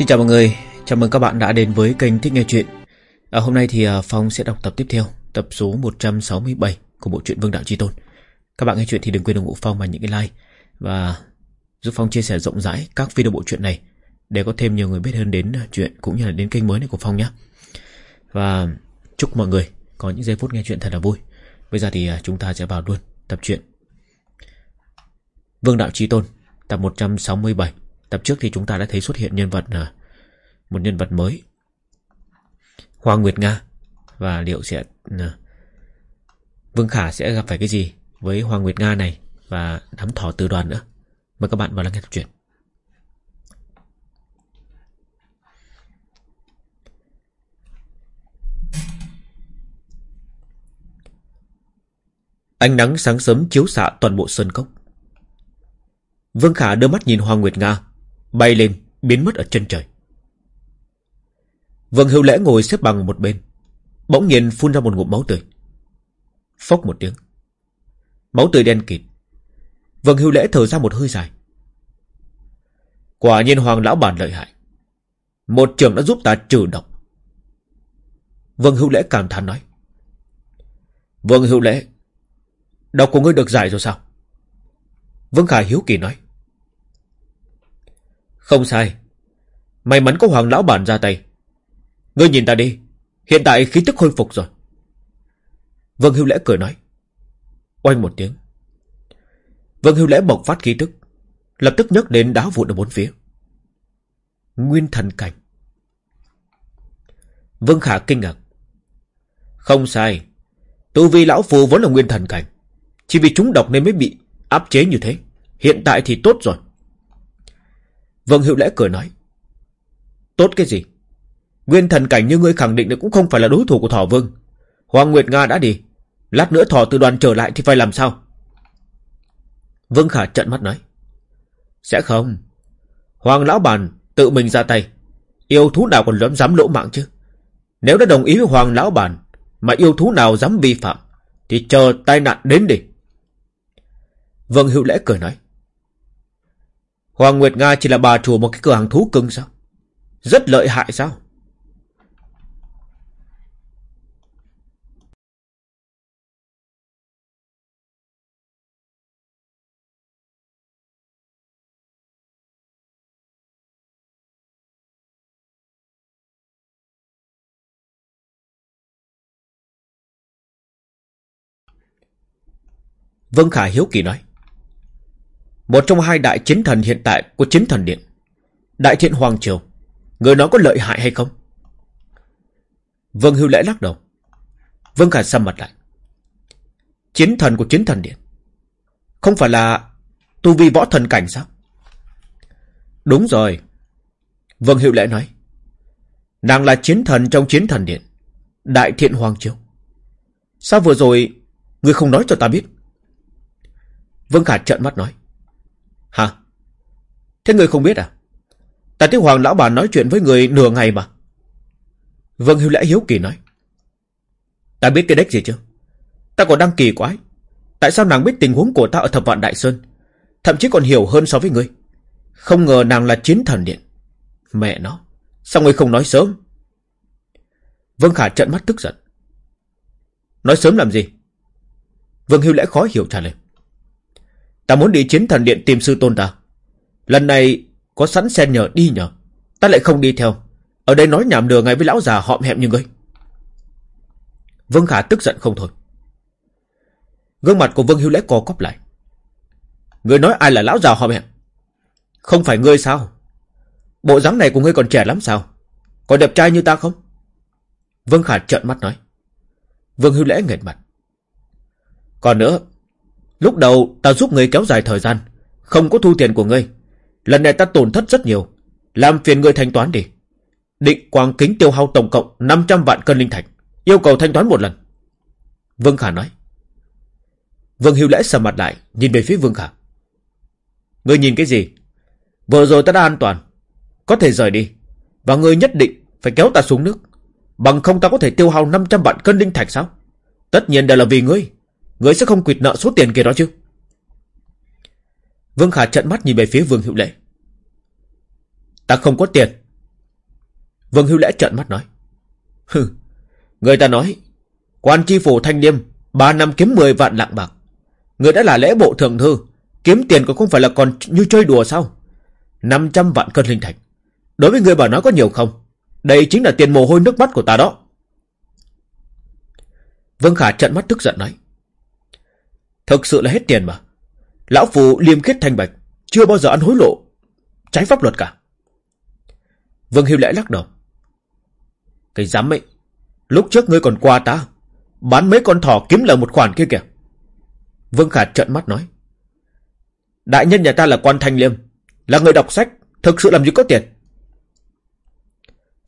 Xin chào mọi người, chào mừng các bạn đã đến với kênh Thích Nghe Chuyện. À, Hôm nay thì à, Phong sẽ đọc tập tiếp theo, tập số 167 của bộ truyện Vương Đạo Chi Tôn. Các bạn nghe chuyện thì đừng quên ủng hộ Phong bằng những cái like Và giúp Phong chia sẻ rộng rãi các video bộ truyện này Để có thêm nhiều người biết hơn đến à, chuyện cũng như là đến kênh mới này của Phong nhé. Và chúc mọi người có những giây phút nghe chuyện thật là vui. Bây giờ thì à, chúng ta sẽ vào luôn tập truyện Vương Đạo Chi Tôn Tập 167 Tập trước thì chúng ta đã thấy xuất hiện nhân vật à, Một nhân vật mới. Hoàng Nguyệt Nga. Và liệu sẽ à, Vương Khả sẽ gặp phải cái gì Với Hoàng Nguyệt Nga này Và đám thỏ tư đoàn nữa? Mời các bạn vào lắng nghe tập truyện. Ánh nắng sáng sớm chiếu xạ toàn bộ sơn cốc. Vương Khả đưa mắt nhìn Hoàng Nguyệt Nga. Bay lên, biến mất ở chân trời. Vương Hữu Lễ ngồi xếp bằng một bên, Bỗng nhiên phun ra một ngụm máu tươi. Phốc một tiếng. Máu tươi đen kịt. Vương Hữu Lễ thở ra một hơi dài. Quả nhiên Hoàng Lão Bản lợi hại. Một trường đã giúp ta trừ độc. Vương Hữu Lễ cảm thán nói. Vương Hữu Lễ, Độc của ngươi được giải rồi sao? Vương Khải hiếu kỳ nói. Không sai. May mắn có Hoàng Lão Bản ra tay. Ngươi nhìn ta đi. Hiện tại khí tức khôi phục rồi. Vương Hưu Lễ cười nói. Oanh một tiếng. Vương Hưu Lễ bộc phát khí tức. Lập tức nhấc đến đá vụn ở bốn phía. Nguyên thần cảnh. Vương Khả kinh ngạc. Không sai. Tu vi lão phù vốn là nguyên thần cảnh. Chỉ vì chúng độc nên mới bị áp chế như thế. Hiện tại thì tốt rồi. Vương Hữu Lễ cười nói. Tốt cái gì? Nguyên thần cảnh như ngươi khẳng định cũng không phải là đối thủ của Thỏ Vương. Hoàng Nguyệt Nga đã đi. Lát nữa Thỏ từ đoàn trở lại thì phải làm sao? Vương Khả trận mắt nói. Sẽ không. Hoàng Lão Bàn tự mình ra tay. Yêu thú nào còn dám dám lỗ mạng chứ? Nếu đã đồng ý với Hoàng Lão Bàn Mà yêu thú nào dám vi phạm Thì chờ tai nạn đến đi. Vương Hữu Lễ cười nói. Hoàng Nguyệt Nga chỉ là bà chủ một cái cửa hàng thú cưng sao? Rất lợi hại sao? Vâng, Khả hiếu kỳ nói. Một trong hai đại chiến thần hiện tại của chiến thần điện. Đại thiện Hoàng Triều, Người nói có lợi hại hay không? Vương Hưu Lễ lắc đầu. Vương Khả xăm mặt lại. Chiến thần của chiến thần điện? Không phải là Tu vi võ thần cảnh sao? Đúng rồi, Vương Hữu Lễ nói. Nàng là chiến thần trong chiến thần điện, Đại thiện Hoàng Triều. Sao vừa rồi Ngươi không nói cho ta biết? Vương Khả trợn mắt nói. Hả? Thế người không biết à? Ta thấy Hoàng Lão Bà nói chuyện với người nửa ngày mà. Vương Hiếu Lẽ hiếu kỳ nói. Ta biết cái đếch gì chưa? Ta còn đang kỳ quái. Tại sao nàng biết tình huống của ta ở thập vạn Đại Sơn? Thậm chí còn hiểu hơn so với ngươi. Không ngờ nàng là chiến thần điện. Mẹ nó. Sao ngươi không nói sớm? Vương Khả trợn mắt tức giận. Nói sớm làm gì? Vương Hiếu Lẽ khó hiểu trả lời. Ta muốn đi chiến thần điện tìm sư tôn ta. Lần này có sẵn xe nhờ đi nhờ. Ta lại không đi theo. Ở đây nói nhảm nửa ngày với lão già họm hẹm như ngươi. Vương Khả tức giận không thôi. Gương mặt của Vương Hiếu Lễ co cóp lại. Ngươi nói ai là lão già họm hẹm? Không phải ngươi sao? Bộ dáng này của ngươi còn trẻ lắm sao? Còn đẹp trai như ta không? Vương Khả trợn mắt nói. Vương Hiếu Lễ nghẹt mặt. Còn nữa, Lúc đầu ta giúp người kéo dài thời gian, Không có thu tiền của ngươi. Lần này ta tổn thất rất nhiều. Làm phiền ngươi thanh toán đi. Định quang kính tiêu hao tổng cộng 500 vạn cân linh thạch, Yêu cầu thanh toán một lần. Vương Khả nói. Vương Hiếu Lễ sầm mặt lại, Nhìn về phía Vương Khả. Ngươi nhìn cái gì? Vừa rồi ta đã an toàn. Có thể rời đi. Và ngươi nhất định phải kéo ta xuống nước. Bằng không ta có thể tiêu hao 500 vạn cân linh thạch sao? Tất nhiên đều là vì ngươi. Người sẽ không quỵt nợ số tiền kia đó chứ Vương Khả trận mắt nhìn về phía Vương Hữu lễ. Ta không có tiền Vương hữu Lễ trợn mắt nói. Hừ, người ta nói, quan tri phủ thanh niêm, ba năm kiếm 10 vạn lạng bạc. Người đã là lễ bộ thượng thư, kiếm tiền còn không phải là còn như chơi đùa sao? 500 vạn cân linh thạch. Đối với người bảo nói có nhiều không? Đây chính là tiền mồ hôi nước mắt của ta đó. Vương Khả trận mắt tức giận nói. Thực sự là hết tiền mà. Lão Phù liêm khiết thanh bạch, chưa bao giờ ăn hối lộ, trái pháp luật cả. Vương Hiếu lễ lắc đầu. Cái dám ấy, lúc trước ngươi còn qua ta, bán mấy con thỏ kiếm lời một khoản kia kìa. Vương Khả trợn mắt nói. Đại nhân nhà ta là quan thanh liêm, là người đọc sách, thực sự làm gì có tiền.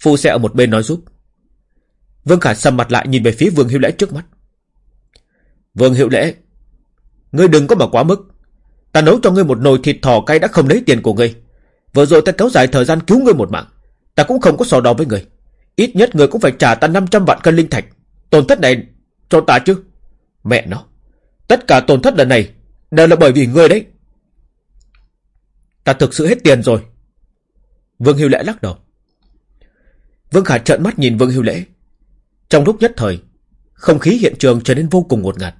Phu xe ở một bên nói giúp. Vương Khả sầm mặt lại nhìn về phía Vương Hiệu Lễ trước mắt. Vương Hiệu Lễ, ngươi đừng có mà quá mức. Ta nấu cho ngươi một nồi thịt thỏ cay đã không lấy tiền của ngươi. Vừa rồi ta kéo dài thời gian cứu ngươi một mạng. Ta cũng không có sò đo với ngươi. Ít nhất ngươi cũng phải trả ta 500 vạn cân linh thạch. Tổn thất này cho ta chứ. Mẹ nó. Tất cả tổn thất lần này đều là bởi vì ngươi đấy. Ta thực sự hết tiền rồi. Vương Hiếu Lễ lắc đầu. Vương Khả trợn mắt nhìn Vương Hiếu Lễ. Trong lúc nhất thời, không khí hiện trường trở nên vô cùng ngột ngạt.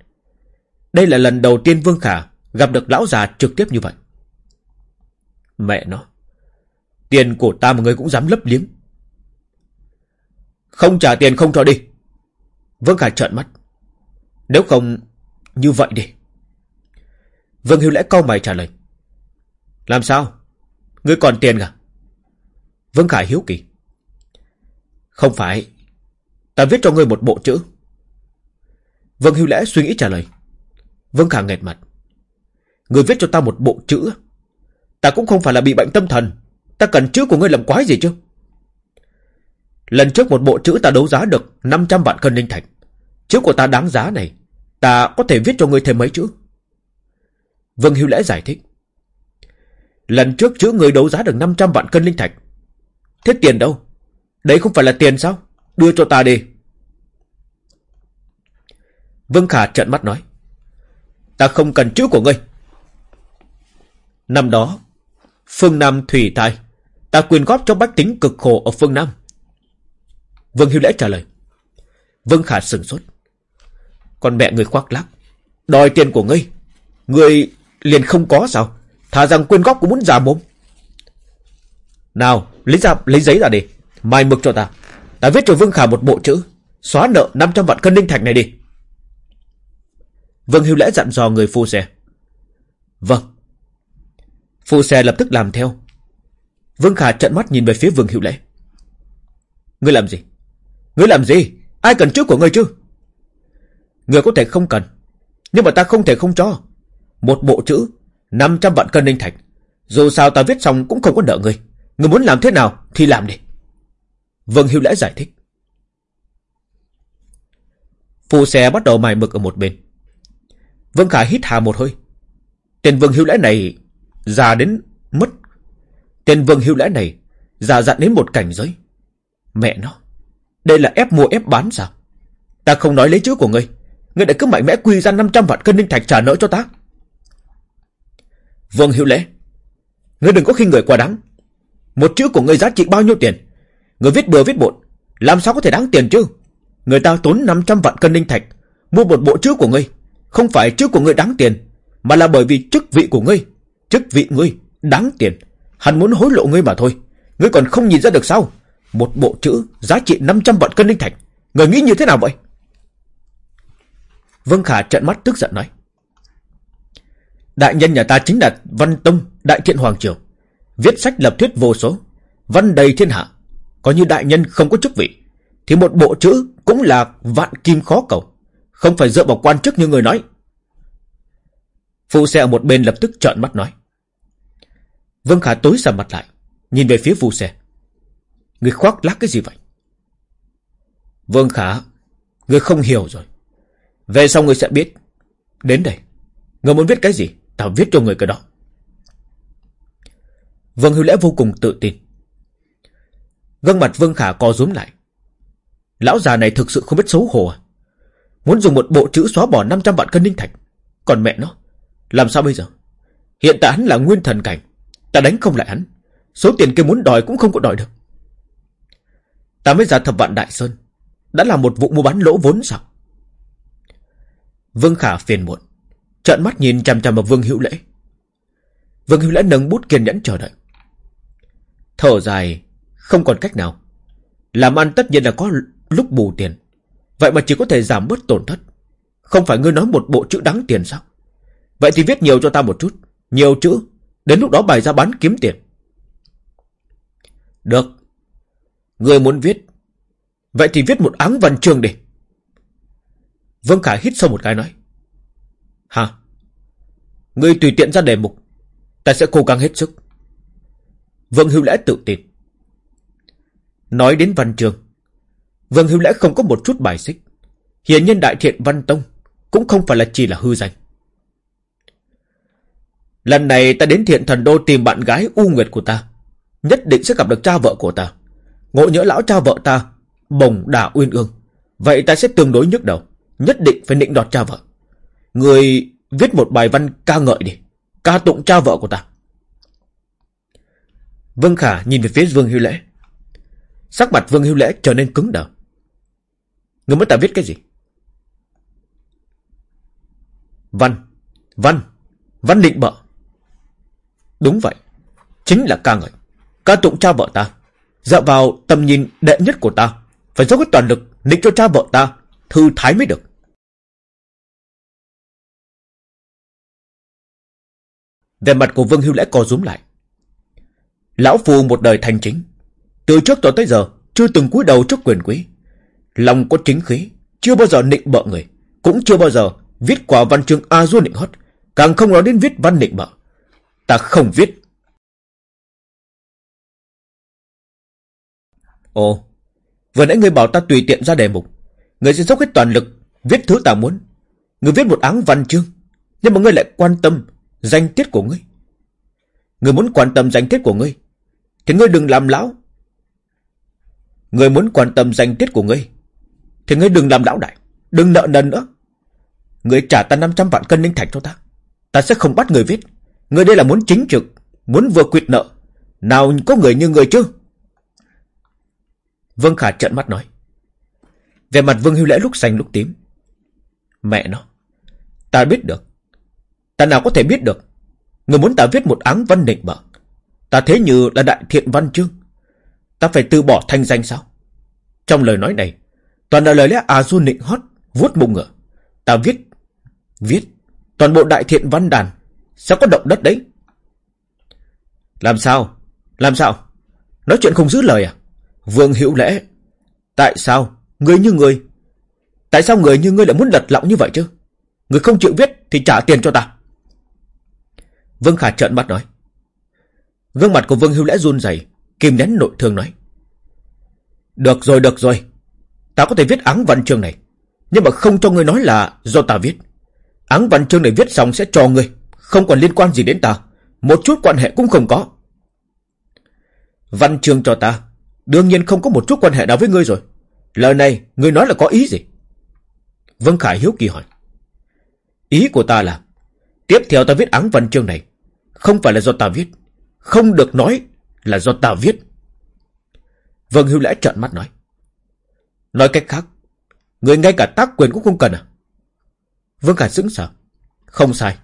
Đây là lần đầu tiên Vương Khả gặp được lão già trực tiếp như vậy. Mẹ nó. Tiền của ta mà người cũng dám lấp liếm. Không trả tiền không cho đi. Vương Khả trợn mắt. Nếu không, như vậy đi. Vương Hiếu Lễ câu mày trả lời. Làm sao? Ngươi còn tiền à? Vương Khả hiếu kỳ. Không phải. Ta viết cho ngươi một bộ chữ. Vương Hưu Lễ suy nghĩ trả lời. Vương Khả nghẹt mặt. người viết cho ta một bộ chữ. Ta cũng không phải là bị bệnh tâm thần. Ta cần chữ của ngươi làm quái gì chứ? Lần trước một bộ chữ ta đấu giá được 500 vạn cân linh thạch. Chữ của ta đáng giá này. Ta có thể viết cho ngươi thêm mấy chữ. Vương hiếu Lễ giải thích. Lần trước chữ người đấu giá được 500 vạn cân linh thạch. Thế tiền đâu? Đấy không phải là tiền sao? Đưa cho ta đi. Vương Khả trợn mắt nói. Ta không cần chữ của ngươi. Năm đó, phương Nam thủy tai, ta quyên góp cho bách tính cực khổ ở phương Nam. Vương Hiếu Lễ trả lời. Vương Khả sừng sốt. Con mẹ người khoác lác. Đòi tiền của ngươi. Ngươi liền không có sao? Thà rằng quyên góp cũng muốn giả mồm. Nào, lấy ra lấy giấy ra đi. Mai mực cho ta. Ta viết cho Vương Khả một bộ chữ. Xóa nợ 500 vạn cân linh thạch này đi. Vương Hiếu Lễ dặn dò người phu xe. Vâng. Phu xe lập tức làm theo. Vương Khả trợn mắt nhìn về phía Vương Hiếu Lễ. Ngươi làm gì? Ngươi làm gì? Ai cần chữ của ngươi chứ? Ngươi có thể không cần. Nhưng mà ta không thể không cho. Một bộ chữ 500 vạn cân ninh thạch. Dù sao ta viết xong cũng không có nợ ngươi. Ngươi muốn làm thế nào thì làm đi. Vương Hiếu Lễ giải thích. Phu xe bắt đầu mài mực ở một bên. Vương Khả hít hà một hơi. Tên Vương Hưu Lễ này già đến mất. Tên Vương Hưu Lễ này già dặn đến một cảnh giới. Mẹ nó. Đây là ép mua ép bán sao? Ta không nói lấy chữ của ngươi. Ngươi đã cứ mạnh mẽ quy ra 500 vạn cân linh thạch trả nợ cho ta. Vương Hưu Lễ. Ngươi đừng có khi người quá đáng. Một chữ của ngươi giá trị bao nhiêu tiền? Ngươi viết bừa viết bộn. Làm sao có thể đáng tiền chứ? Người ta tốn 500 vạn cân linh thạch. Mua một bộ chữ của ngươi. Không phải chữ của ngươi đáng tiền. Mà là bởi vì chức vị của ngươi. Chức vị ngươi đáng tiền. Hắn muốn hối lộ ngươi mà thôi. Ngươi còn không nhìn ra được sao? Một bộ chữ giá trị 500 vạn cân linh thạch. Người nghĩ như thế nào vậy? Vương Khả trợn mắt tức giận nói. Đại nhân nhà ta chính là Văn Tông, Đại Thiện Hoàng Triều. Viết sách lập thuyết vô số. Văn đầy thiên hạ. Có như đại nhân không có chức vị. Thì một bộ chữ cũng là vạn kim khó cầu. Không phải dựa vào quan chức như người nói. phụ xe ở một bên lập tức trợn mắt nói. Vương Khả tối sầm mặt lại. Nhìn về phía phụ xe. Người khoác lác cái gì vậy? Vương Khả, người không hiểu rồi. Về sau người sẽ biết. Đến đây. Người muốn viết cái gì? Tao viết cho người cái đó. Vương Hữu Lễ vô cùng tự tin. Gương mặt Vương Khả co rúm lại. Lão già này thực sự không biết xấu hổ à? Muốn dùng một bộ chữ xóa bỏ 500 vạn cân linh thạch. Còn mẹ nó, làm sao bây giờ? Hiện tại hắn là nguyên thần cảnh. Ta đánh không lại hắn. Số tiền kia muốn đòi cũng không có đòi được. Ta mới ra thập vạn Đại Sơn. Đã là một vụ mua bán lỗ vốn sao? Vương Khả phiền muộn. Trợn mắt nhìn chằm chằm vào Vương Hữu Lễ. Vương Hữu Lễ nâng bút kiên nhẫn chờ đợi. Thở dài, không còn cách nào. Làm ăn tất nhiên là có lúc bù tiền. Vậy mà chỉ có thể giảm bớt tổn thất. Không phải ngươi nói một bộ chữ đáng tiền sao? Vậy thì viết nhiều cho ta một chút. Nhiều chữ. Đến lúc đó bày ra bán kiếm tiền. Được. Ngươi muốn viết. Vậy thì viết một áng văn chương đi. Vương Khải hít sâu một cái nói. Hả? Ngươi tùy tiện ra đề mục. Ta sẽ cố gắng hết sức. Vương Hữu Lễ tự tin. Nói đến văn chương. Vương Hữu Lễ không có một chút bài xích. Hiển nhân đại thiện văn tông cũng không phải là chỉ là hư danh. Lần này ta đến thiện thần đô tìm bạn gái U Nguyệt của ta. Nhất định sẽ gặp được cha vợ của ta. Ngộ nhỡ lão cha vợ ta, bồng đà uyên ương. Vậy ta sẽ tương đối nhức đầu. Nhất định phải nịnh đọt cha vợ. Người viết một bài văn ca ngợi đi. Ca tụng cha vợ của ta. Vương Khả nhìn về phía Vương Hưu Lễ. Sắc mặt Vương Hưu Lễ trở nên cứng đờ. Người muốn ta viết cái gì? Văn. Văn. Văn định bợ. Đúng vậy. Chính là ca ngợi. Ca tụng cha vợ ta. Dựa vào tầm nhìn đệ nhất của ta. Phải dốc hết toàn lực định cho cha vợ ta. Thư thái mới được. Về mặt của Vương Hưu Lễ co rúm lại. Lão Phu một đời thành chính. Từ trước tới giờ, chưa từng cúi đầu trước quyền quý. Lòng có chính khí. Chưa bao giờ nịnh bợ người. Cũng chưa bao giờ viết quả văn chương A Du nịnh hót. Càng không nói đến viết văn nịnh bợ. Ta không viết. Ồ, vừa nãy người bảo ta tùy tiện ra đề mục. Người sẽ dốc hết toàn lực, viết thứ ta muốn. Người viết một áng văn chương, nhưng mà ngươi lại quan tâm danh tiết của ngươi. Người muốn quan tâm danh tiết của ngươi, thì ngươi đừng làm lão. Người muốn quan tâm danh tiết của ngươi, thì ngươi đừng làm lão đại, đừng nợ nần nữa. Người trả ta 500 vạn cân linh thạch cho ta. Ta sẽ không bắt người viết. Người đây là muốn chính trực, muốn vừa quyệt nợ. Nào có người như người chứ? Vương Khả trợn mắt nói. Về mặt Vương Hưu Lễ lúc xanh lúc tím. Mẹ nó. Ta biết được. Ta nào có thể biết được. Người muốn ta viết một áng văn định bợ. Ta thế như là đại thiện văn chương. Ta phải từ bỏ thanh danh sao? Trong lời nói này, toàn là lời lẽ à du nịnh hót, vuốt bụng ngựa. Ta viết, viết, toàn bộ đại thiện văn đàn, sao có động đất đấy? Làm sao? Làm sao? Nói chuyện không giữ lời à? Vương Hữu Lễ, tại sao người như người? Tại sao người như ngươi lại muốn lật lọng như vậy chứ? Người không chịu viết thì trả tiền cho ta. Vương Khả trợn mắt nói. Gương mặt của Vương Hữu Lễ run rẩy, kìm nén nội thương nói. Được rồi, được rồi. Ta có thể viết áng văn chương này. Nhưng mà không cho ngươi nói là do ta viết. Áng văn chương này viết xong sẽ cho ngươi. Không còn liên quan gì đến ta. Một chút quan hệ cũng không có. Văn chương cho ta. Đương nhiên không có một chút quan hệ nào với ngươi rồi. Lời này, ngươi nói là có ý gì? Vân Khải hiếu kỳ hỏi. Ý của ta là, tiếp theo ta viết áng văn chương này, không phải là do ta viết, không được nói là do ta viết. Vân Hưu Lẽ trợn mắt nói. Nói cách khác, người ngay cả tác quyền cũng không cần à? Vương Khải sững sờ. Không sai,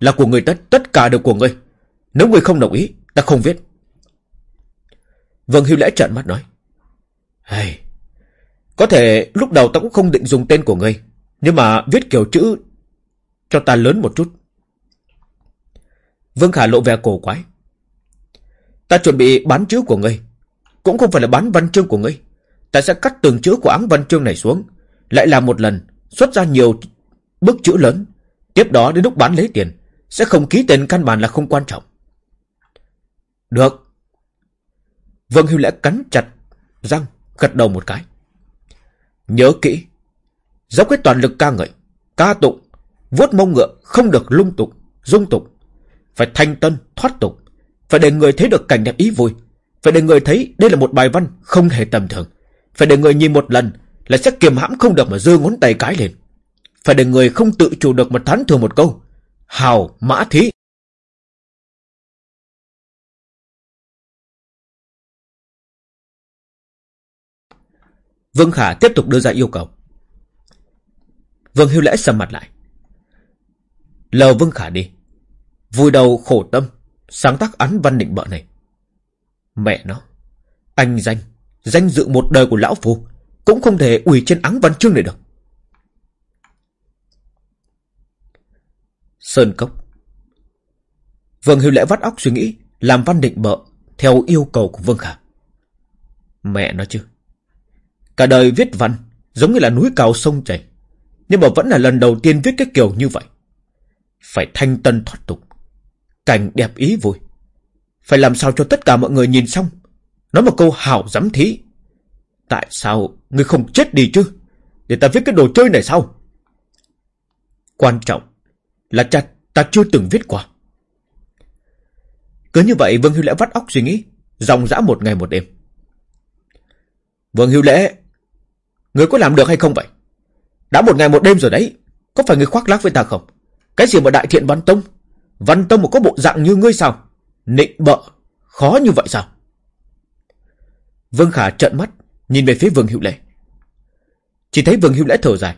là của người tất, tất cả đều của ngươi. Nếu ngươi không đồng ý, ta không viết. vương Hưu Lễ trợn mắt nói. Hey, có thể lúc đầu ta cũng không định dùng tên của ngươi, nhưng mà viết kiểu chữ cho ta lớn một chút. Vương Khả lộ vẻ cổ quái. Ta chuẩn bị bán chữ của ngươi, cũng không phải là bán văn chương của ngươi. Ta sẽ cắt từng chữ của áng văn chương này xuống, lại làm một lần, xuất ra nhiều bức chữ lớn. Tiếp đó đến lúc bán lấy tiền, sẽ không ký tên căn bản là không quan trọng. Được. Vương Hưu Lễ cắn chặt răng, gật đầu một cái. Nhớ kỹ, dốc hết toàn lực ca ngợi, ca tụng, vuốt mông ngựa không được lung tục, dung tục. Phải thanh tân, thoát tục, phải để người thấy được cảnh đẹp ý vui, phải để người thấy đây là một bài văn không hề tầm thường, phải để người nhìn một lần là sẽ kiềm hãm không được mà giơ ngón tay cái lên. Phải để người không tự chủ được mà thán thường một câu. Hào mã thí. Vương Khả tiếp tục đưa ra yêu cầu. Vương Hưu Lễ sầm mặt lại. Lờ Vương Khả đi. Vui đầu khổ tâm, sáng tác án văn định bợ này. Mẹ nó, anh danh, danh dự một đời của Lão Phu, cũng không thể ủy trên áng văn chương này được. Sơn Cốc Vương Hưu Lễ vắt óc suy nghĩ, làm văn định bợ theo yêu cầu của Vương Khả. Mẹ nó chứ. Cả đời viết văn giống như là núi cao sông chảy. Nhưng mà vẫn là lần đầu tiên viết cái kiểu như vậy. Phải thanh tân thoát tục. Cảnh đẹp ý vui. Phải làm sao cho tất cả mọi người nhìn xong. Nói một câu hảo dám thí. Tại sao người không chết đi chứ? Để ta viết cái đồ chơi này sao? Quan trọng là cha ta chưa từng viết qua. Cứ như vậy Vương Hưu Lễ vắt óc suy nghĩ, dòng dã một ngày một đêm. Vương Hưu Lễ, người có làm được hay không vậy? Đã một ngày một đêm rồi đấy, có phải người khoác lác với ta không? Cái gì mà đại thiện văn tông? Văn tông mà có bộ dạng như ngươi sao? Nịnh bợ, khó như vậy sao? Vương Khả trợn mắt, nhìn về phía Vương Hữu Lễ. Chỉ thấy Vương Hữu Lễ thở dài.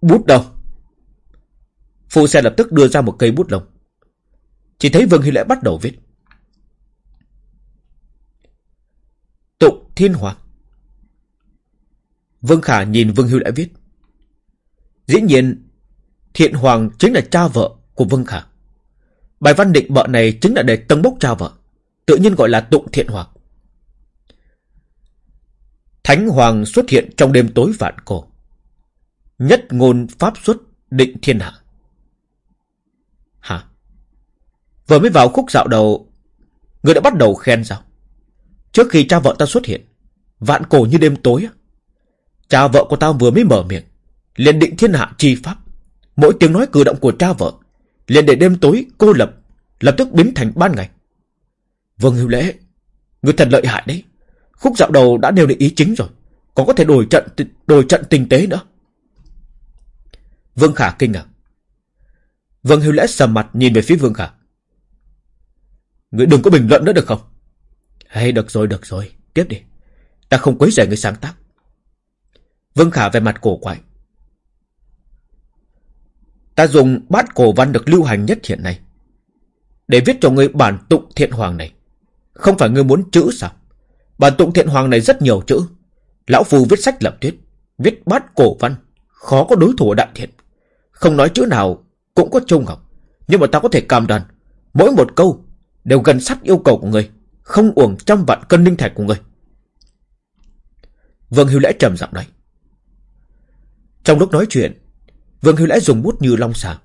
Bút đâu? phụ xe lập tức đưa ra một cây bút lông. Chỉ thấy Vương Hy Lễ bắt đầu viết. Tụng Thiên Hoàng. Vương Khả nhìn Vương Hưu Lễ viết. Dĩ nhiên, Thiện Hoàng chính là cha vợ của Vương Khả. Bài văn định bợ này chính là để tâng bốc cha vợ. Tự nhiên gọi là Tụng Thiện Hoàng. Thánh Hoàng xuất hiện trong đêm tối vạn cổ. Nhất ngôn pháp xuất định thiên hạ. Hả? Vừa mới vào khúc dạo đầu, người đã bắt đầu khen sao? Trước khi cha vợ ta xuất hiện, vạn cổ như đêm tối, cha vợ của ta vừa mới mở miệng, liền định thiên hạ chi pháp. Mỗi tiếng nói cử động của cha vợ, liền để đêm tối cô lập, lập tức biến thành ban ngày. Vương Hữu Lễ, người thật lợi hại đấy. Khúc dạo đầu đã nêu định ý chính rồi, còn có thể đổi trận đổi trận tinh tế nữa. Vương Khả kinh ngạc. Vương Hiếu Lễ sầm mặt nhìn về phía Vương Khả. Người đừng có bình luận nữa được không? Hay được rồi, được rồi. Tiếp đi. Ta không quấy rầy người sáng tác. Vương Khả về mặt cổ quái. Ta dùng bát cổ văn được lưu hành nhất hiện nay. Để viết cho người bản tụng thiện hoàng này. Không phải ngươi muốn chữ sao? Bản tụng thiện hoàng này rất nhiều chữ. Lão Phu viết sách lập tuyết. Viết bát cổ văn. Khó có đối thủ đại thiện. Không nói chữ nào cũng có trung học. Nhưng mà ta có thể cam đoan. Mỗi một câu đều gần sát yêu cầu của người, không uổng trăm vạn cân linh thạch của người. Vương Hữu Lễ trầm giọng nói. Trong lúc nói chuyện, Vương Hữu Lễ dùng bút như long xà,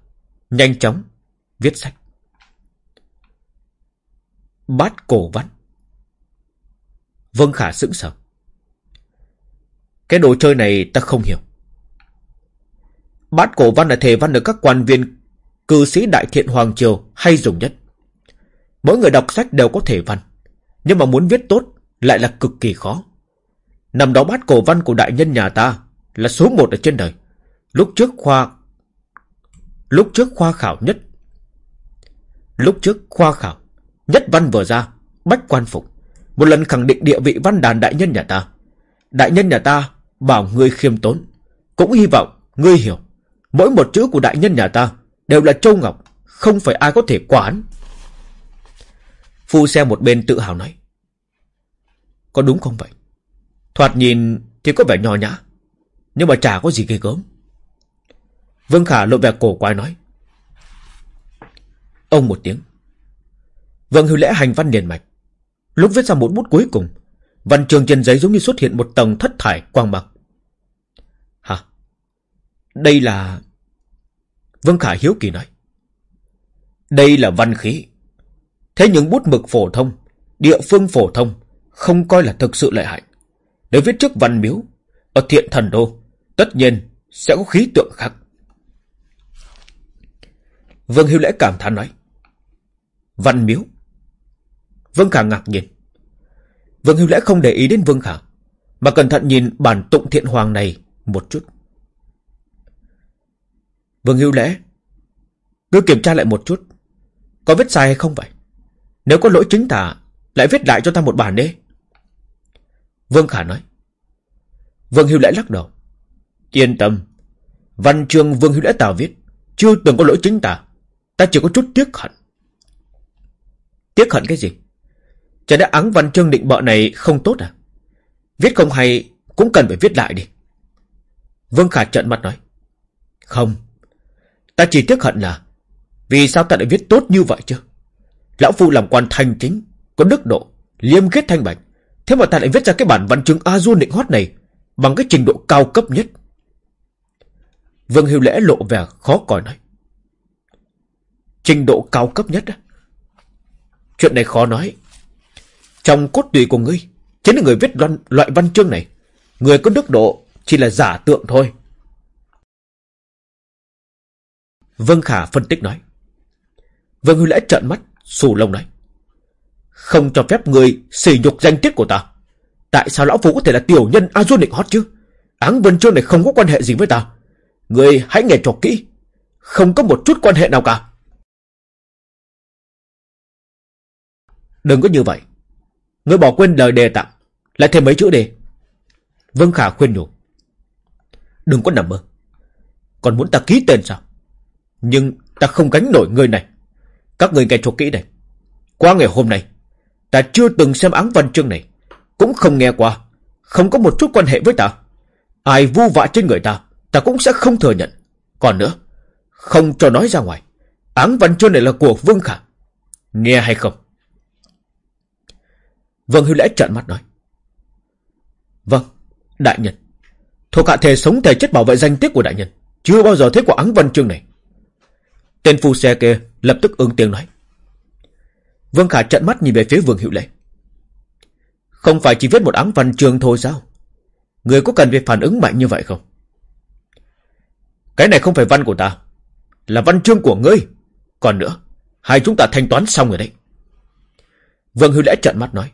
nhanh chóng viết sách. Bát cổ văn. Vân Khả sững sờ. Cái đồ chơi này ta không hiểu. Bát cổ văn là thể văn được các quan viên cư sĩ đại thiện Hoàng Triều hay dùng nhất. Mỗi người đọc sách đều có thể văn, nhưng mà muốn viết tốt lại là cực kỳ khó. Nằm đó bát cổ văn của đại nhân nhà ta là số một ở trên đời. Lúc trước khoa Lúc trước khoa khảo nhất Lúc trước khoa khảo Nhất văn vừa ra Bách quan phục một lần khẳng định địa vị văn đàn đại nhân nhà ta Đại nhân nhà ta bảo ngươi khiêm tốn Cũng hy vọng ngươi hiểu, Mỗi một chữ của đại nhân nhà ta Đều là châu ngọc, Không phải ai có thể quản Phu xe một bên tự hào nói. Có đúng không vậy? Thoạt nhìn thì có vẻ nhỏ nhã. Nhưng mà chả có gì ghê gớm. Vương Khả lộ vẻ cổ quái nói. Ông một tiếng. Vương Hưu Lễ hành văn liền mạch. Lúc viết ra một bút cuối cùng, văn trường trên giấy giống như xuất hiện một tầng thất thải quang bạc. Hả? Đây là... Vương Khả hiếu kỳ nói. Đây là văn khí. Thế những bút mực phổ thông, địa phương phổ thông, không coi là thực sự lợi hại. Nếu viết trước văn miếu, ở thiện thần đô, tất nhiên sẽ có khí tượng khác. Vương Hiếu Lễ cảm thán nói. Văn miếu. Vương Khả ngạc nhiên. Vương hưu Lễ không để ý đến Vương Khả, mà cẩn thận nhìn bản tụng thiện hoàng này một chút. Vương hưu Lễ, cứ kiểm tra lại một chút, có viết sai hay không vậy? Nếu có lỗi chính tả Lại viết lại cho ta một bản đi Vương Khả nói Vương Hưu Lễ lắc đầu. Yên tâm. Văn chương Vương Hưu Lễ tào viết. Chưa từng có lỗi chính tả Ta chỉ có chút tiếc hận. Tiếc hận cái gì? Chả đã áng văn chương định bợ này không tốt à? Viết không hay cũng cần phải viết lại đi. Vương Khả trợn mắt nói. Không. Ta chỉ tiếc hận là vì sao ta lại viết tốt như vậy chứ? Lão Phu làm quan thành chính, có đức độ, liêm khiết thanh bạch. Thế mà ta lại viết ra cái bản văn chương A-du định hót này bằng cái trình độ cao cấp nhất. Vương Hiếu Lễ lộ vẻ khó coi nói. Trình độ cao cấp nhất á? Chuyện này khó nói. Trong cốt tùy của ngươi, chính là người viết loại, loại văn chương này. Người có đức độ chỉ là giả tượng thôi. Vân Khả phân tích nói. vân Hư Lễ trợn mắt, xù lông nói. Không cho phép người sỉ nhục danh tiết của ta. Tại sao lão phu có thể là tiểu nhân A Du định hót chứ? Áng vân chương này không có quan hệ gì với ta. Người hãy nghe cho kỹ. Không có một chút quan hệ nào cả. Đừng có như vậy. Người bỏ quên lời đề tặng. Lại thêm mấy chữ đề. Vân Khả khuyên nhủ. Đừng có nằm mơ. Còn muốn ta ký tên sao? Nhưng ta không gánh nổi người này. Các người nghe cho kỹ đây. Qua ngày hôm nay, ta chưa từng xem án văn chương này. Cũng không nghe qua. Không có một chút quan hệ với ta. Ai vu vạ trên người ta, ta cũng sẽ không thừa nhận. Còn nữa, không cho nói ra ngoài. án văn chương này là của Vương Khả. Nghe hay không? Vương Hưu Lễ trợn mắt nói. Vâng, đại nhân. Thuộc hạ thể sống thể chất bảo vệ danh tiết của đại nhân. Chưa bao giờ thấy quả áng văn chương này. Tên phu xe kia lập tức ứng tiếng nói. Vương Khả trận mắt nhìn về phía Vương hữu Lệ. Không phải chỉ viết một áng văn chương thôi sao? Người có cần phải phản ứng mạnh như vậy không? Cái này không phải văn của ta. Là văn chương của ngươi. Còn nữa, hai chúng ta thanh toán xong rồi đấy. Vương hữu Lễ trận mắt nói.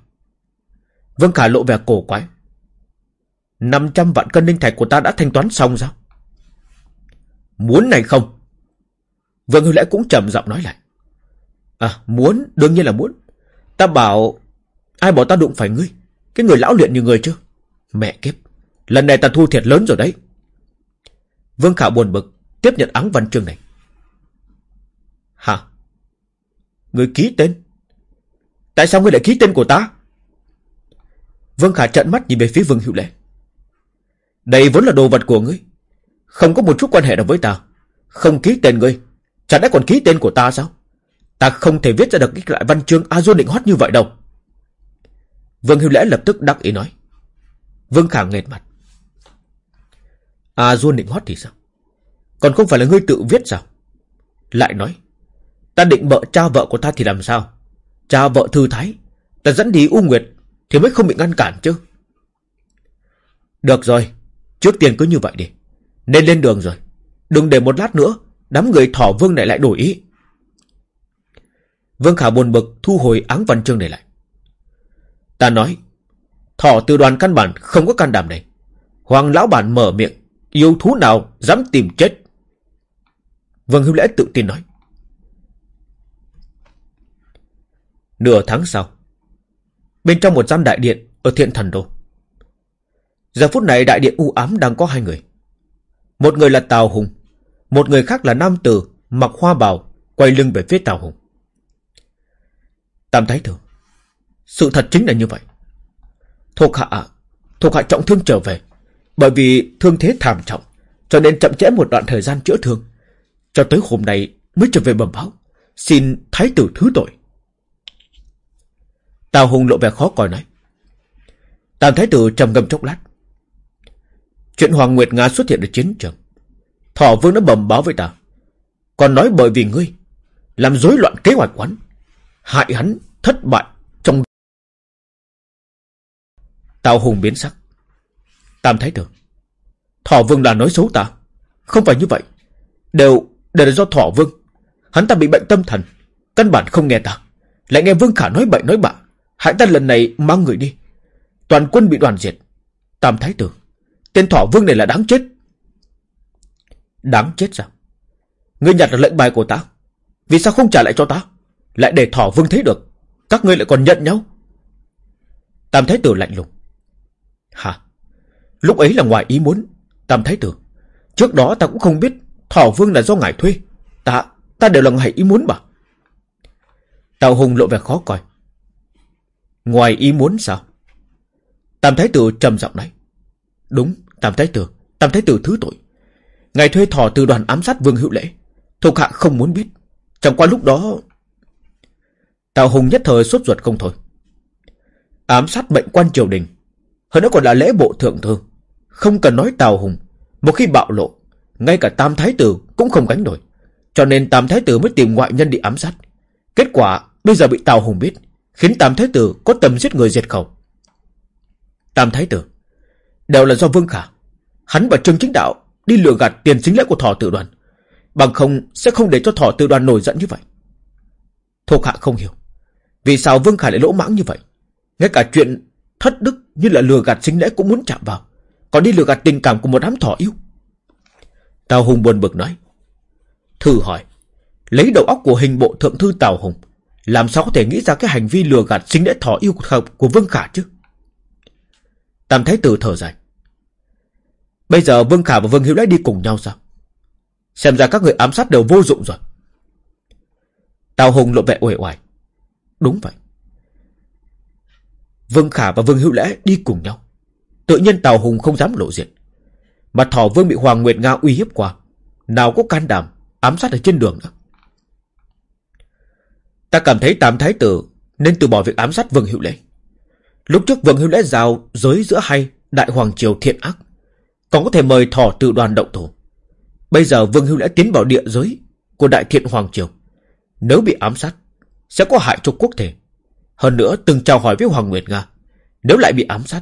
Vương Khả lộ vẻ cổ quái. 500 vạn cân linh thạch của ta đã thanh toán xong sao? Muốn này không? Vương Hưu Lễ cũng trầm giọng nói lại. À, muốn, đương nhiên là muốn. Ta bảo, ai bảo ta đụng phải ngươi? Cái người lão luyện như người chứ? Mẹ kiếp, lần này ta thu thiệt lớn rồi đấy. Vương Khả buồn bực, tiếp nhận áng văn chương này. Hả? Người ký tên? Tại sao ngươi lại ký tên của ta? Vương Khả trợn mắt nhìn về phía Vương Hữu Lệ. Đây vốn là đồ vật của ngươi. Không có một chút quan hệ nào với ta. Không ký tên ngươi. Chẳng lẽ còn ký tên của ta sao? Ta không thể viết ra được cái loại văn chương A Duôn định hót như vậy đâu. Vương Hữu Lễ lập tức đắc ý nói. Vương Khả nghệt mặt. A Duôn định hót thì sao? Còn không phải là ngươi tự viết sao? Lại nói. Ta định bợ cha vợ của ta thì làm sao? Cha vợ thư thái. Ta dẫn đi U Nguyệt thì mới không bị ngăn cản chứ. Được rồi. Trước tiên cứ như vậy đi. Nên lên đường rồi. Đừng để một lát nữa Đám người thỏ vương này lại đổi ý. Vương Khả buồn bực thu hồi áng văn chương này lại. Ta nói, thỏ từ đoàn căn bản không có can đảm này. Hoàng lão bản mở miệng, yêu thú nào dám tìm chết. Vương Hữu Lễ tự tin nói. Nửa tháng sau, bên trong một gian đại điện ở thiện thần đô. Giờ phút này đại điện u ám đang có hai người. Một người là Tào Hùng, một người khác là nam tử mặc hoa bào quay lưng về phía Tào Hùng. Tam Thái thượng sự thật chính là như vậy. Thuộc hạ, thuộc hạ trọng thương trở về, bởi vì thương thế thảm trọng, cho nên chậm trễ một đoạn thời gian chữa thương. Cho tới hôm nay mới trở về bẩm báo, xin Thái Tử thứ tội. Tào Hùng lộ vẻ khó coi nói. Tam Thái Tử trầm ngâm chốc lát. Chuyện Hoàng Nguyệt Nga xuất hiện ở chiến trường. Thỏ vương đã bẩm báo với ta. Còn nói bởi vì ngươi làm rối loạn kế hoạch quán, hại hắn thất bại trong Tào Hùng biến sắc. Tam Thái Tử. Thỏ Vương là nói xấu ta. Không phải như vậy. Đều, đều là do Thỏ Vương. Hắn ta bị bệnh tâm thần. Căn bản không nghe ta. Lại nghe Vương Khả nói bậy nói bạ. Hãy ta lần này mang người đi. Toàn quân bị đoàn diệt. Tam Thái Tử. Tên Thỏ Vương này là đáng chết. Đáng chết sao? Ngươi nhặt được lệnh bài của ta. Vì sao không trả lại cho ta? Lại để thỏ vương thấy được. Các ngươi lại còn nhận nhau. Tam Thái Tử lạnh lùng. Hả? Lúc ấy là ngoài ý muốn Tam Thái Tử Trước đó ta cũng không biết Thỏ Vương là do ngài thuê Ta, ta đều là ngoài ý muốn mà Tào Hùng lộ vẻ khó coi Ngoài ý muốn sao? Tam Thái Tử trầm giọng nói. Đúng, Tam Thái Tử Tam Thái Tử thứ tội. Ngài thuê thỏ từ đoàn ám sát Vương Hữu Lễ. Thuộc hạ không muốn biết. Chẳng qua lúc đó Tào Hùng nhất thời sốt ruột không thôi. Ám sát mệnh quan triều đình Hơn nữa còn là lễ bộ thượng thư. Không cần nói Tào Hùng Một khi bạo lộ Ngay cả Tam Thái Tử cũng không gánh nổi. Cho nên Tam Thái Tử mới tìm ngoại nhân đi ám sát. Kết quả bây giờ bị Tào Hùng biết Khiến Tam Thái Tử có tầm giết người diệt khẩu. Tam Thái Tử, Đều là do Vương Khả, Hắn và Trương Chính Đạo đi lừa gạt tiền chính lễ của thỏ tự đoàn, Bằng không sẽ không để cho thỏ tự đoàn nổi giận như vậy. Thuộc hạ không hiểu, Vì sao Vương Khả lại lỗ mãng như vậy? Ngay cả chuyện thất đức như là lừa gạt chính lễ cũng muốn chạm vào, Còn đi lừa gạt tình cảm của một đám thỏ yêu Tào Hùng buồn bực nói, Thử hỏi, Lấy đầu óc của hình bộ thượng thư Tào Hùng làm sao có thể nghĩ ra cái hành vi lừa gạt chính lễ thỏ yêu của Vương Khả chứ? Tam Thái Tử thở dài. Bây giờ Vương Khả và Vương Hiếu đã đi cùng nhau sao? Xem ra các người ám sát đều vô dụng rồi. Tào Hùng lộ vẻ uể oải. Đúng vậy. Vương Khả và Vương Hữu Lễ đi cùng nhau. Tự nhiên Tào Hùng không dám lộ diện. Mà Thỏ Vương bị Hoàng Nguyệt Nga uy hiếp qua. Nào có can đảm Ám sát ở trên đường nữa. Ta cảm thấy Tam Thái Tử Nên từ bỏ việc ám sát Vương Hữu Lễ. Lúc trước Vương Hữu Lễ giao giới giữa hai Đại Hoàng Triều thiện ác, Còn có thể mời Thỏ tự đoàn động thủ. Bây giờ Vương Hữu Lễ tiến vào địa giới Của Đại Thiện Hoàng Triều. Nếu bị ám sát, Sẽ có hại cho quốc thể. Hơn nữa, từng chào hỏi với Hoàng Nguyệt Nga, Nếu lại bị ám sát,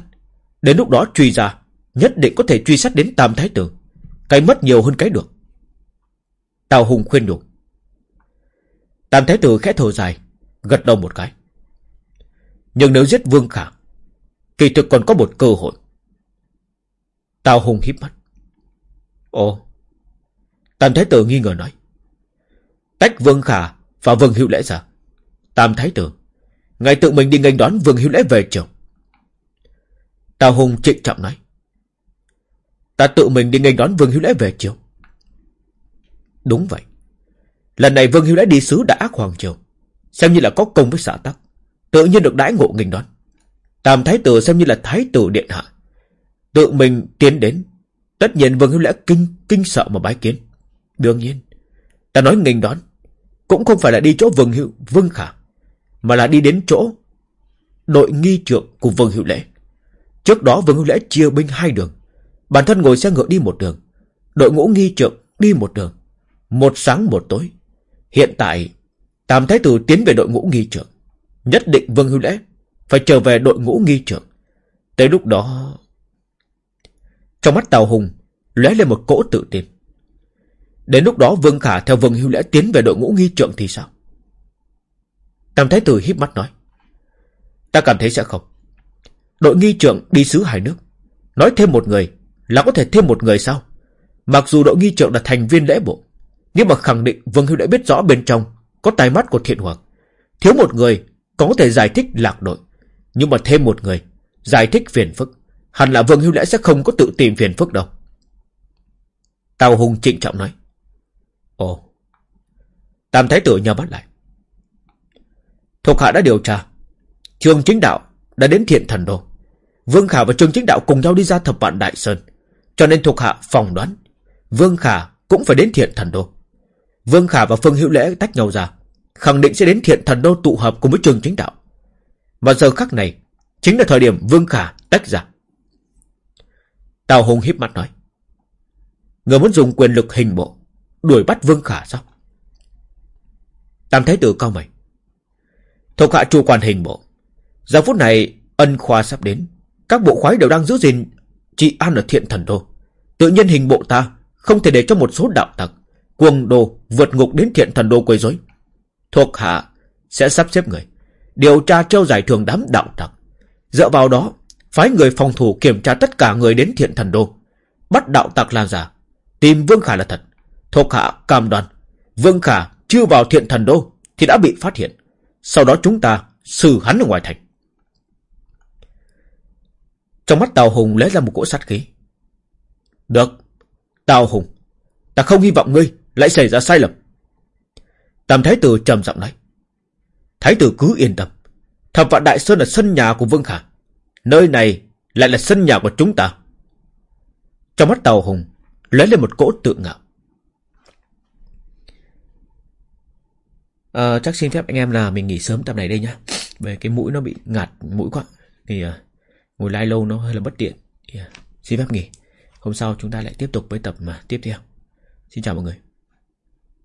Đến lúc đó truy ra, Nhất định có thể truy sát đến Tam Thái Tử. Cái mất nhiều hơn cái được. Tào Hùng khuyên nhủ Tam Thái Tử khẽ thở dài, Gật đầu một cái Nhưng nếu giết Vương Khả, Kỳ thực còn có một cơ hội Tào Hùng híp mắt Ồ, Tam Thái Tử nghi ngờ nói, Tách Vương Khả và Vương Hữu Lễ ra Tam Thái Tử, Ngài tự mình đi nghênh đón Vương Hiếu Lễ về trường. Tào Hùng trịnh trọng nói. Ta tự mình đi nghênh đón Vương Hiếu Lễ về chiều. Đúng vậy. Lần này Vương Hiếu Lễ đi sứ đã ác hoàng triều. Xem như là có công với xã tắc. Tự nhiên được đãi ngộ nghênh đón. Tam Thái Tử xem như là Thái Tử Điện Hạ. Tự mình tiến đến. Tất nhiên Vương Hiếu Lễ kinh kinh sợ mà bái kiến. Đương nhiên. Ta nói nghênh đón. Cũng không phải là đi chỗ Vương Hiếu, Vương Khả mà là đi đến chỗ đội nghi trượng của Vương Hữu Lễ. Trước đó Vương Hữu Lễ chia binh hai đường, bản thân ngồi xe ngựa đi một đường, đội ngũ nghi trượng đi một đường, một sáng một tối. Hiện tại, Tam Thái Tử tiến về đội ngũ nghi trượng, nhất định Vương hưu Lễ phải trở về đội ngũ nghi trượng. Tới lúc đó... Trong mắt Tào Hùng lóe lên một cỗ tự tin. Đến lúc đó Vương Khả theo Vương hưu Lễ tiến về đội ngũ nghi trượng thì sao? Tam Thái Tử híp mắt nói. Ta cảm thấy sẽ không. Đội nghi trưởng đi sứ hải nước. Nói thêm một người là có thể thêm một người sao? Mặc dù đội nghi trưởng là thành viên lễ bộ. Nhưng mà khẳng định Vương hưu đã biết rõ bên trong có tai mắt của thiện hoàng. Thiếu một người có thể giải thích lạc đội. Nhưng mà thêm một người giải thích phiền phức. Hẳn là Vương Hưu lẽ sẽ không có tự tìm phiền phức đâu. Tào Hùng trịnh trọng nói. Ồ. Tam Thái Tử nhờ bắt lại. Thuộc hạ đã điều tra. trương chính đạo đã đến thiện thần đô. Vương Khả và trương chính đạo cùng nhau đi ra thập vạn Đại Sơn. Cho nên thuộc hạ phòng đoán. Vương Khả cũng phải đến thiện thần đô. Vương Khả và Phương Hữu Lễ tách nhau ra. Khẳng định sẽ đến thiện thần đô tụ hợp cùng với trường chính đạo. Và giờ khắc này, chính là thời điểm Vương Khả tách ra. Tào Hùng híp mắt nói. Người muốn dùng quyền lực hình bộ đuổi bắt Vương Khả sao? Tam Thái Tử cao mày. Thuộc hạ chủ quản hình bộ. Giờ phút này ân khoa sắp đến. Các bộ khoái đều đang giữ gìn trị an ở thiện thần đô. Tự nhiên hình bộ ta không thể để cho một số đạo tặc cuồng đồ vượt ngục đến thiện thần đô quấy rối. Thuộc hạ sẽ sắp xếp người điều tra treo giải thưởng đám đạo tặc. Dựa vào đó, phái người phòng thủ kiểm tra tất cả người đến thiện thần đô, bắt đạo tặc là giả, tìm Vương Khả là thật. Thuộc hạ cam đoan, Vương Khả chưa vào thiện thần đô thì đã bị phát hiện. Sau đó chúng ta xử hắn ở ngoài thành. Trong mắt Tào Hùng lấy ra một cỗ sát khí. Được. Tào Hùng. Ta không hy vọng ngươi lại xảy ra sai lầm. Tam Thái Tử trầm giọng nói. Thái Tử cứ yên tâm. Thập vạn Đại Sơn là sân nhà của Vương Khả. Nơi này lại là sân nhà của chúng ta. Trong mắt Tào Hùng lấy lên một cỗ tự ngạo. À, chắc xin phép anh em là mình nghỉ sớm tập này đây nhá. Về cái mũi nó bị ngạt mũi quá. Thì à, ngồi lai lâu nó hơi là bất tiện. Thì, à, xin phép nghỉ. Hôm sau chúng ta lại tiếp tục với tập mà tiếp theo. Xin chào mọi người.